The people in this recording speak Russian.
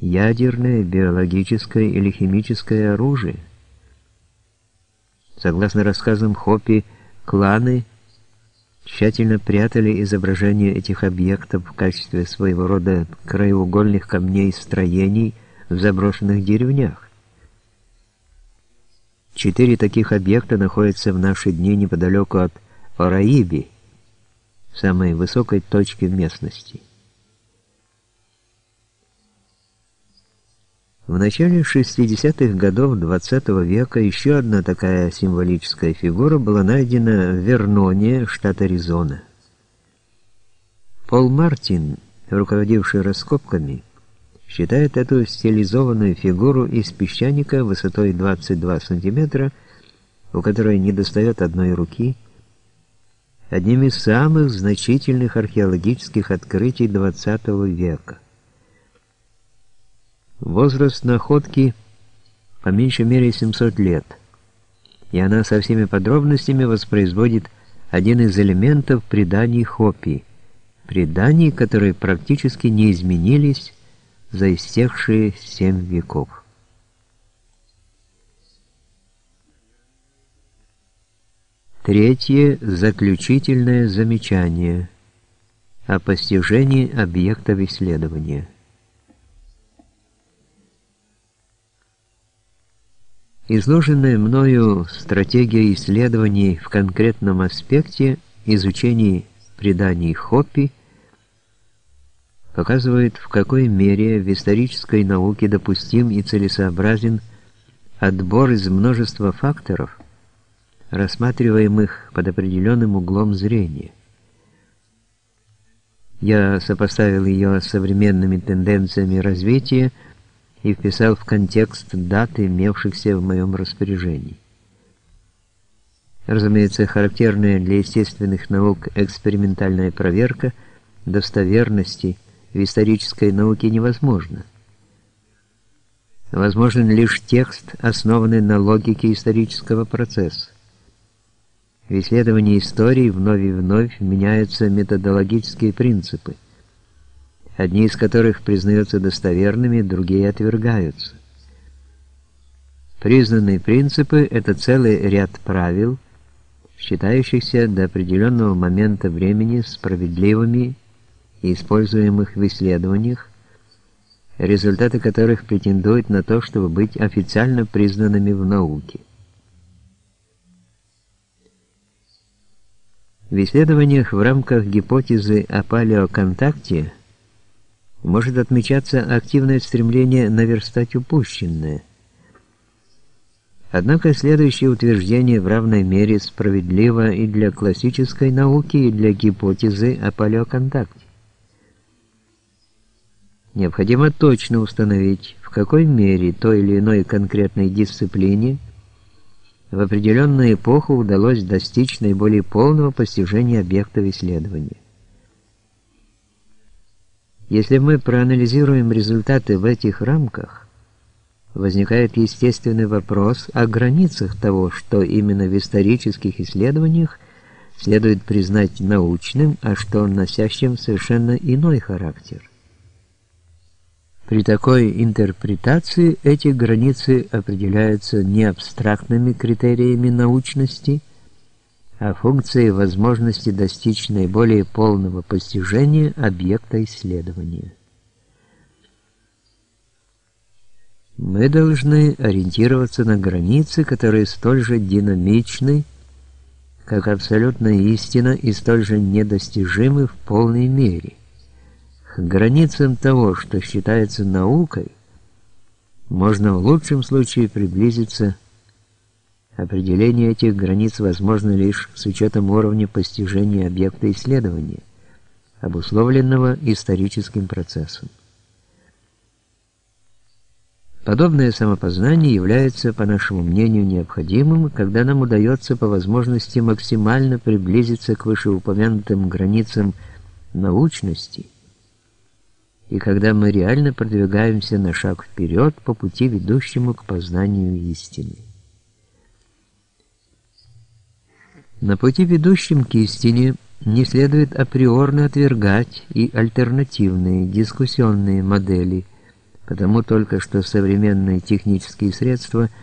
ядерное, биологическое или химическое оружие. Согласно рассказам Хоппи, кланы тщательно прятали изображения этих объектов в качестве своего рода краеугольных камней строений в заброшенных деревнях. Четыре таких объекта находятся в наши дни неподалеку от Ораиби, самой высокой точки местности. В начале 60-х годов XX -го века еще одна такая символическая фигура была найдена в Верноне, штат Аризона. Пол Мартин, руководивший раскопками, считает эту стилизованную фигуру из песчаника высотой 22 сантиметра, у которой недостает одной руки, одним из самых значительных археологических открытий XX века. Возраст находки по меньшей мере 700 лет, и она со всеми подробностями воспроизводит один из элементов преданий Хопи, преданий, которые практически не изменились за истекшие семь веков. Третье заключительное замечание о постижении объектов исследования. Изложенная мною стратегия исследований в конкретном аспекте изучения преданий Хоппи показывает, в какой мере в исторической науке допустим и целесообразен отбор из множества факторов, рассматриваемых под определенным углом зрения. Я сопоставил ее с современными тенденциями развития, и вписал в контекст даты, имевшихся в моем распоряжении. Разумеется, характерная для естественных наук экспериментальная проверка достоверности в исторической науке невозможна. Возможен лишь текст, основанный на логике исторического процесса. В исследовании истории вновь и вновь меняются методологические принципы одни из которых признаются достоверными, другие отвергаются. Признанные принципы – это целый ряд правил, считающихся до определенного момента времени справедливыми и используемых в исследованиях, результаты которых претендуют на то, чтобы быть официально признанными в науке. В исследованиях в рамках гипотезы о палеоконтакте – может отмечаться активное стремление наверстать упущенное. Однако следующее утверждение в равной мере справедливо и для классической науки, и для гипотезы о палеоконтакте. Необходимо точно установить, в какой мере той или иной конкретной дисциплине в определенную эпоху удалось достичь наиболее полного постижения объектов исследования. Если мы проанализируем результаты в этих рамках, возникает естественный вопрос о границах того, что именно в исторических исследованиях следует признать научным, а что носящим совершенно иной характер. При такой интерпретации эти границы определяются не абстрактными критериями научности, а функцией возможности достичь наиболее полного постижения объекта исследования. Мы должны ориентироваться на границы, которые столь же динамичны, как абсолютная истина и столь же недостижимы в полной мере. К границам того, что считается наукой, можно в лучшем случае приблизиться Определение этих границ возможно лишь с учетом уровня постижения объекта исследования, обусловленного историческим процессом. Подобное самопознание является, по нашему мнению, необходимым, когда нам удается по возможности максимально приблизиться к вышеупомянутым границам научности, и когда мы реально продвигаемся на шаг вперед по пути, ведущему к познанию истины. На пути, ведущем к истине, не следует априорно отвергать и альтернативные дискуссионные модели, потому только что современные технические средства –